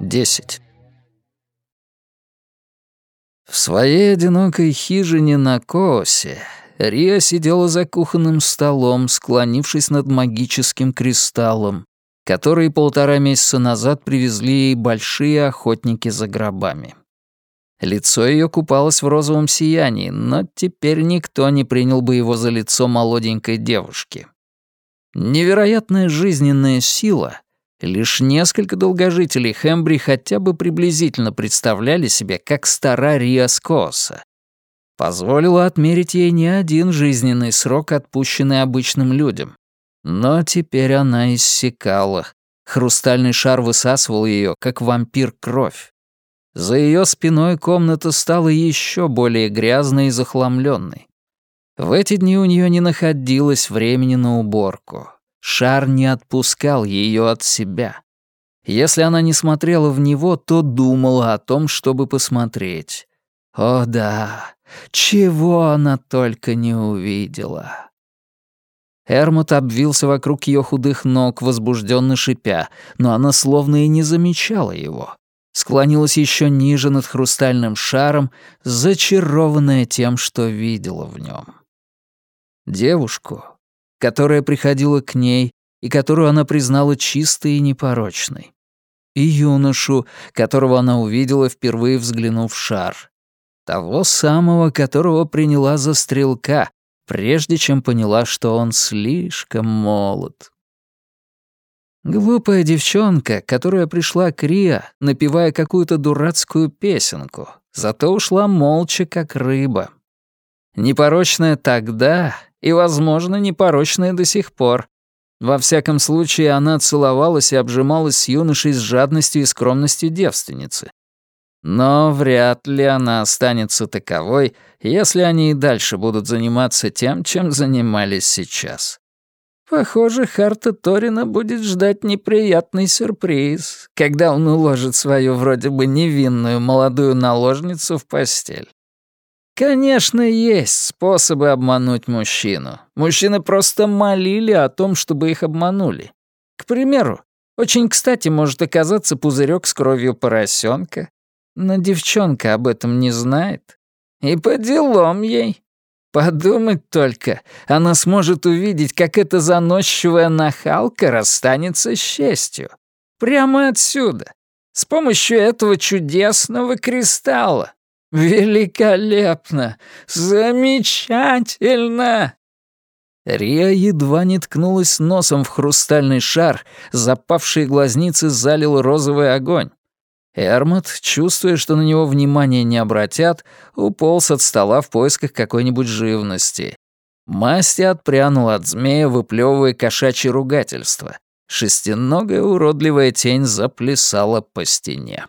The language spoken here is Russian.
Десять. В своей одинокой хижине на Коосе Риа сидела за кухонным столом, склонившись над магическим кристаллом, который полтора месяца назад привезли ей большие охотники за гробами. Лицо ее купалось в розовом сиянии, но теперь никто не принял бы его за лицо молоденькой девушки. Невероятная жизненная сила Лишь несколько долгожителей Хэмбри хотя бы приблизительно представляли себе, как стара Риаскоса. Позволила отмерить ей не один жизненный срок, отпущенный обычным людям. Но теперь она иссякала. Хрустальный шар высасывал ее, как вампир кровь. За ее спиной комната стала еще более грязной и захламленной. В эти дни у нее не находилось времени на уборку. Шар не отпускал ее от себя. Если она не смотрела в него, то думала о том, чтобы посмотреть. О да, чего она только не увидела. Эрмут обвился вокруг ее худых ног, возбужденно шипя, но она словно и не замечала его. Склонилась еще ниже над хрустальным шаром, зачарованная тем, что видела в нем. Девушку, которая приходила к ней и которую она признала чистой и непорочной. И юношу, которого она увидела, впервые взглянув в шар. Того самого, которого приняла за стрелка, прежде чем поняла, что он слишком молод. Глупая девчонка, которая пришла к Риа, напевая какую-то дурацкую песенку, зато ушла молча, как рыба. Непорочная тогда и, возможно, непорочная до сих пор. Во всяком случае, она целовалась и обжималась с юношей с жадностью и скромностью девственницы. Но вряд ли она останется таковой, если они и дальше будут заниматься тем, чем занимались сейчас. Похоже, Харта Торина будет ждать неприятный сюрприз, когда он уложит свою вроде бы невинную молодую наложницу в постель. Конечно, есть способы обмануть мужчину. Мужчины просто молили о том, чтобы их обманули. К примеру, очень кстати может оказаться пузырек с кровью поросенка, но девчонка об этом не знает. И по делам ей. Подумать только, она сможет увидеть, как эта заносчивая нахалка расстанется с честью. Прямо отсюда, с помощью этого чудесного кристалла. «Великолепно! Замечательно!» Риа едва не ткнулась носом в хрустальный шар, запавшие глазницы залил розовый огонь. Эрмот, чувствуя, что на него внимания не обратят, уполз от стола в поисках какой-нибудь живности. Масти отпрянул от змея, выплевывая кошачье ругательство. Шестиногая уродливая тень заплясала по стене.